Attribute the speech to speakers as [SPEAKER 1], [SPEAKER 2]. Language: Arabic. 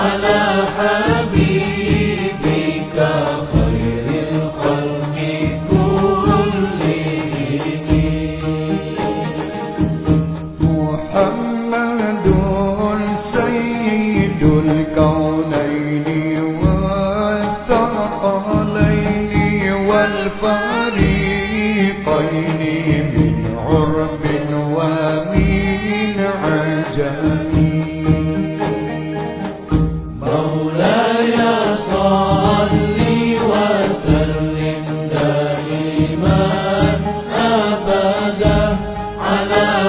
[SPEAKER 1] على حبيبك خير الخلق كلهم.
[SPEAKER 2] محمد سيد الكونين والثقلين والفرق
[SPEAKER 1] Amen.